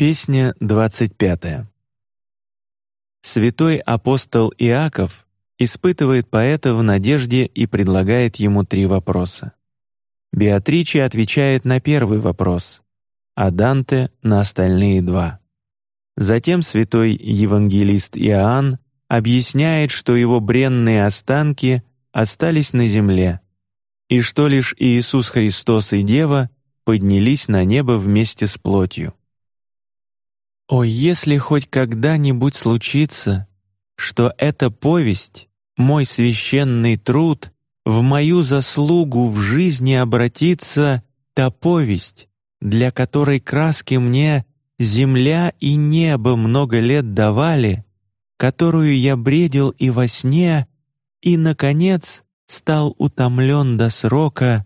Песня двадцать пятая. Святой апостол Иаков испытывает поэта в надежде и предлагает ему три вопроса. Беатриче отвечает на первый вопрос, а Данте на остальные два. Затем святой евангелист Иоанн объясняет, что его бренные останки остались на земле, и что лишь Иисус Христос и Дева поднялись на небо вместе с плотью. О, если хоть когда-нибудь случится, что эта повесть, мой священный труд, в мою заслугу в жизни обратится, та повесть, для которой краски мне земля и небо много лет давали, которую я бредил и во сне, и наконец стал утомлен до срока,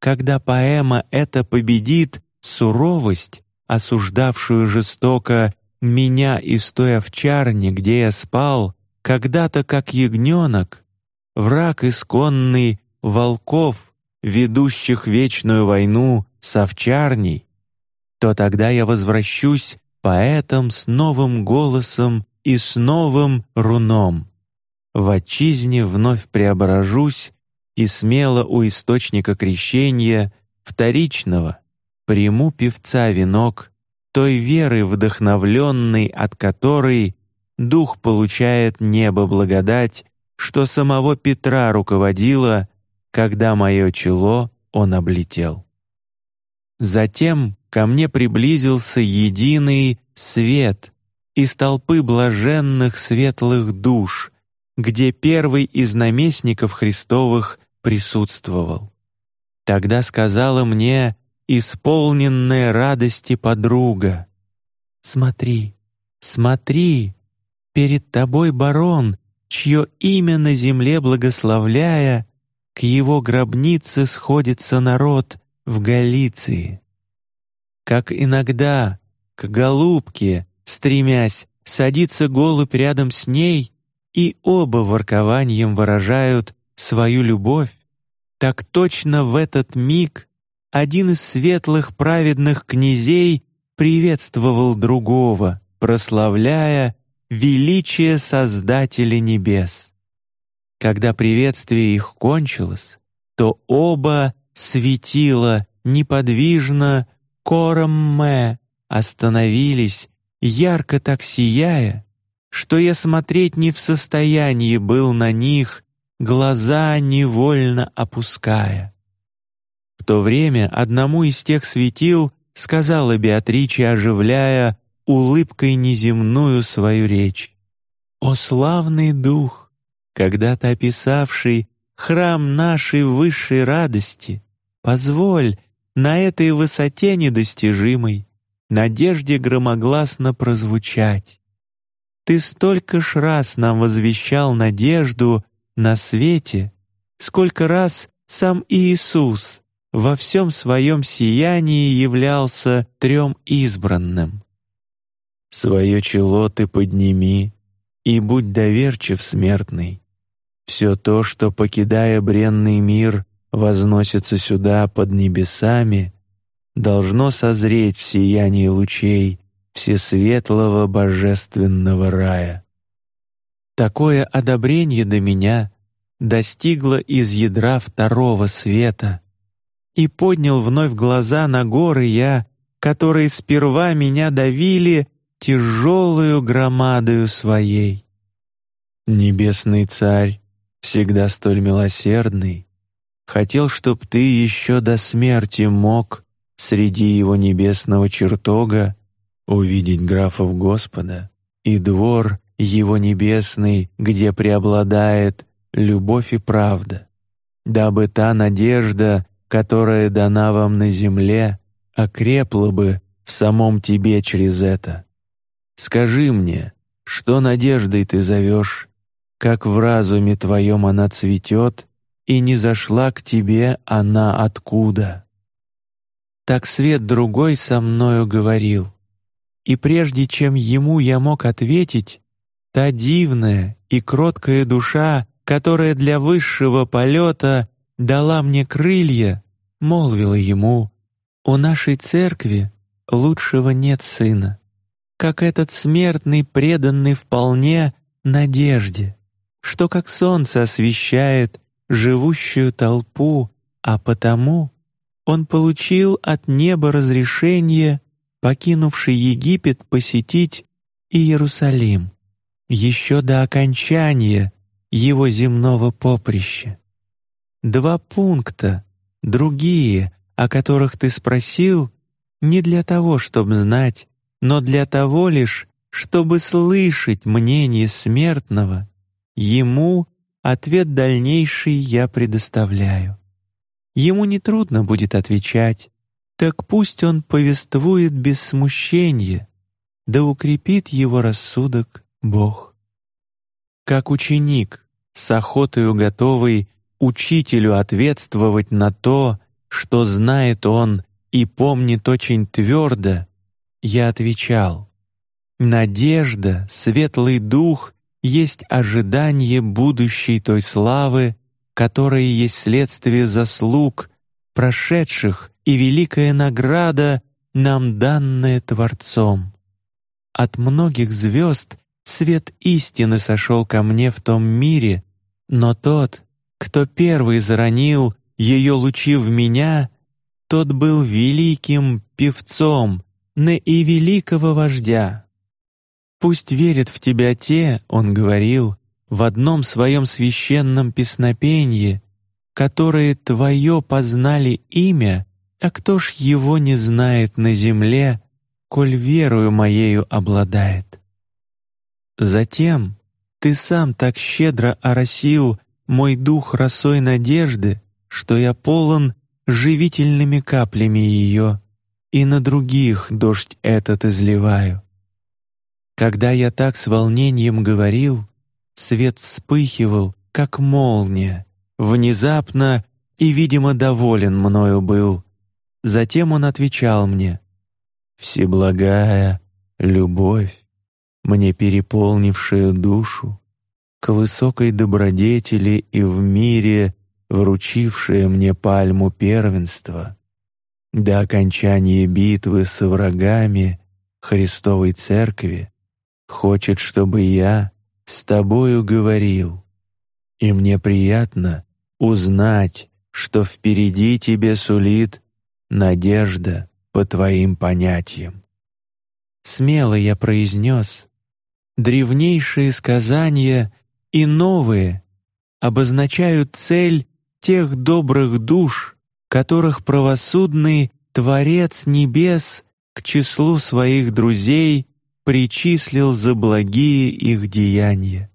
когда поэма эта победит суровость осуждавшую жестоко меня из той овчарни, где я спал, когда-то как ягненок, враг исконный волков, ведущих вечную войну с овчарней, то тогда я возвращусь поэтом с новым голосом и с новым руном. В отчизне вновь преображусь и смело у источника крещения вторичного приму певца венок той веры вдохновленной, от которой дух получает небо благодать, что самого Петра руководило, когда мое чело он облетел. Затем ко мне приблизился единый свет из толпы блаженных светлых душ, где первый из наместников Христовых присутствовал. Тогда сказала мне исполненная радости подруга. Смотри, смотри, перед тобой барон, чье имя на земле благословляя, к его гробнице сходится народ в Галиции. Как иногда к голубке, стремясь, садится голубь рядом с ней, и оба воркованием выражают свою любовь, так точно в этот миг один из светлых праведных князей приветствовал другого, прославляя величие Создателя небес. Когда приветствие их кончилось, то оба светила неподвижно коромме остановились, ярко так сияя, что я смотреть не в состоянии был на них, глаза невольно опуская то время одному из тех светил сказала Беатриче, оживляя улыбкой неземную свою речь: "О славный дух, когда-то описавший храм нашей высшей радости, позволь на этой высоте недостижимой надежде громогласно прозвучать. Ты столько ж раз нам возвещал надежду на свете, сколько раз сам Иисус во всем своем сиянии являлся трем избранным. Свое чело ты подними и будь доверчив, смертный. Все то, что покидая бренный мир, возносится сюда под небесами, должно созреть в сиянии лучей всесветлого божественного рая. Такое одобрение до меня достигло из ядра второго света и поднял вновь глаза на горы я, которые сперва меня давили тяжелую громадою своей. Небесный царь, всегда столь милосердный, хотел, чтоб ты еще до смерти мог среди его небесного чертога увидеть графов Господа и двор его небесный, где преобладает любовь и правда, дабы та надежда которая дана вам на земле, окрепла бы в самом тебе через это. Скажи мне, что надеждой ты зовешь, как в разуме твоем она цветет, и не зашла к тебе она откуда? Так свет другой со мною говорил, и прежде чем ему я мог ответить, та дивная и кроткая душа, которая для высшего полета дала мне крылья, молвила ему: "У нашей церкви лучшего нет сына, как этот смертный, преданный вполне надежде, что как солнце освещает живущую толпу, а потому он получил от неба разрешение, покинувший Египет, посетить и Иерусалим еще до окончания его земного поприща. Два пункта, другие, о которых ты спросил, не для того, чтобы знать, но для того лишь, чтобы слышать мнение смертного, ему ответ дальнейший я предоставляю. Ему не трудно будет отвечать, так пусть он повествует без смущения, да укрепит его рассудок Бог. Как ученик, с охотою готовый учителю ответствовать на то, что знает он и помнит очень твердо, я отвечал: надежда, светлый дух есть ожидание будущей той славы, которая есть следствие заслуг прошедших и великая награда нам данная Творцом. От многих звезд свет истины сошел ко мне в том мире, но тот, кто первый заронил ее лучи в меня, тот был великим певцом, не и великого вождя. Пусть верят в тебя те, он говорил, в одном своем священном песнопении, которые твое познали имя, а кто ж его не знает на земле, коль верою моею обладает. Затем ты сам так щедро оросил мой дух росой надежды, что я полон живительными каплями ее, и на других дождь этот изливаю. Когда я так с волнением говорил, свет вспыхивал, как молния, внезапно и, видимо, доволен мною был. Затем он отвечал мне: Всеблагая любовь, мне переполнившая душу, к высокой добродетели и в мире вручившая мне пальму первенства, до окончания битвы со врагами Христовой Церкви, хочет, чтобы я с тобою говорил, и мне приятно узнать, что впереди тебе сулит надежда по твоим понятиям. Смело я произнес, древнейшие сказания и новые обозначают цель тех добрых душ, которых правосудный Творец небес к числу своих друзей причислил за благие их деяния.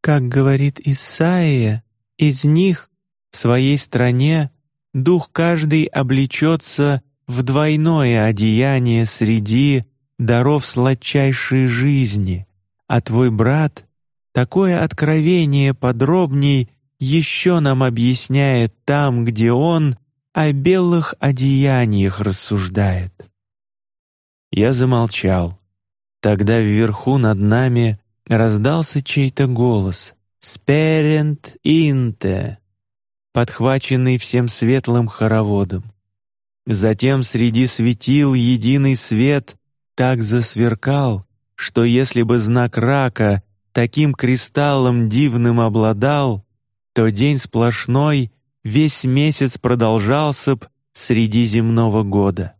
Как говорит Исаия, из них в своей стране дух каждый облечется в двойное одеяние среди даров сладчайшей жизни, а твой брат такое откровение подробней еще нам объясняет там, где он о белых одеяниях рассуждает. Я замолчал. Тогда вверху над нами раздался чей-то голос: "Сперент инте", подхваченный всем светлым хороводом. Затем среди светил единый свет так засверкал, что если бы знак рака таким кристаллом дивным обладал, то день сплошной весь месяц продолжался б среди земного года.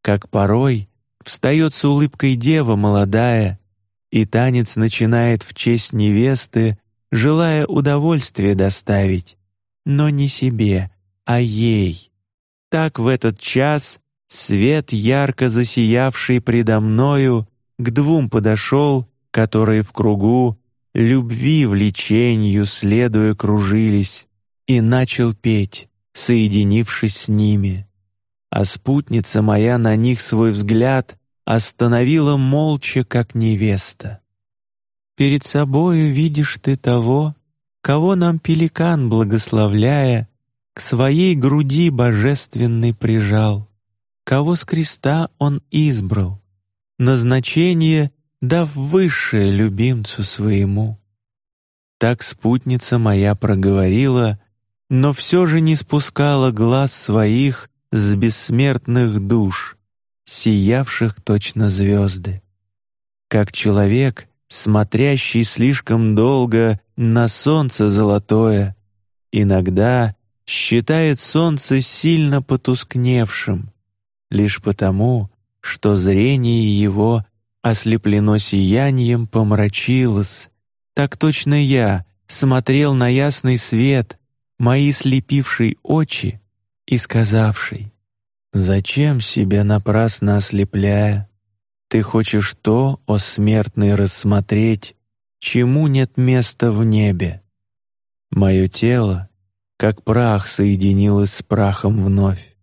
Как порой встает с улыбкой дева молодая, и танец начинает в честь невесты, желая удовольствие доставить, но не себе, а ей. Так в этот час свет ярко засиявший предо мною к двум подошел, которые в кругу любви влечению следуя кружились, и начал петь, соединившись с ними. А спутница моя на них свой взгляд остановила молча, как невеста. Перед собою видишь ты того, кого нам пеликан благословляя к своей груди божественной прижал, кого с креста он избрал назначение дав высшее любимцу своему. Так спутница моя проговорила, но все же не спускала глаз своих с бессмертных душ, сиявших точно звезды. как человек, смотрящий слишком долго на солнце золотое, иногда считает солнце сильно потускневшим, лишь потому, что зрение его ослеплено сиянием помрачилось. Так точно я смотрел на ясный свет, мои слепивший очи и сказавший: Зачем себя напрасно ослепляя? Ты хочешь то, о смертный, рассмотреть, чему нет места в небе. Мое тело, как прах, соединилось с прахом вновь,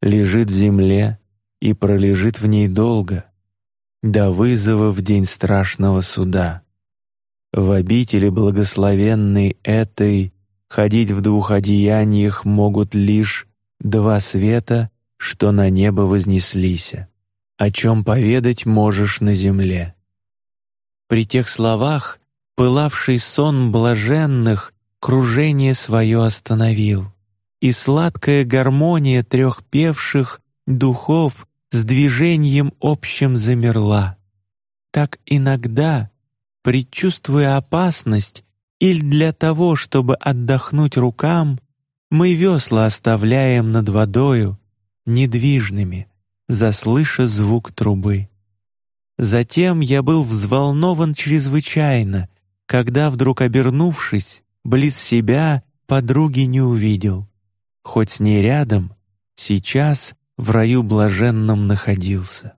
лежит в земле и пролежит в ней долго, до вызова в день страшного суда. В обители благословенной этой ходить в двух одеяниях могут лишь два света, что на небо вознеслися о чем поведать можешь на земле. При тех словах пылавший сон блаженных кружение свое остановил, и сладкая гармония трех певших духов с движением общим замерла. Так иногда, предчувствуя опасность, или для того, чтобы отдохнуть рукам, мы весла оставляем над водою недвижными, заслыша звук трубы. Затем я был взволнован чрезвычайно, когда вдруг обернувшись, близ себя подруги не увидел, хоть с ней рядом сейчас в раю блаженном находился.